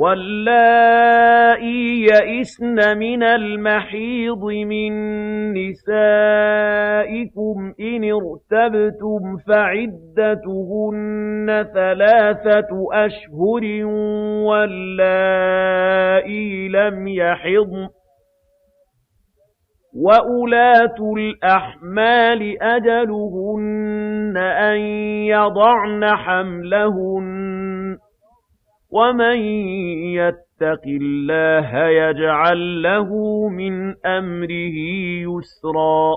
وَاللَّائِي يَئِسْنَ مِنَ الْمَحِيضِ مِن نِّسَائِكُمْ إِنِ ارْتَبْتُمْ فَعِدَّتُهُنَّ ثَلَاثَةُ أَشْهُرٍ وَاللَّائِي لَمْ يَحِضْنَ ۚ وَأُولَاتُ الْأَحْمَالِ أَجَلُهُنَّ أَن يَضَعْنَ حَمْلَهُنَّ ۚ وَمَن يَتَّقِ اللَّهَ يَجْعَل لَّهُ مِنْ أَمْرِهِ يُسْرًا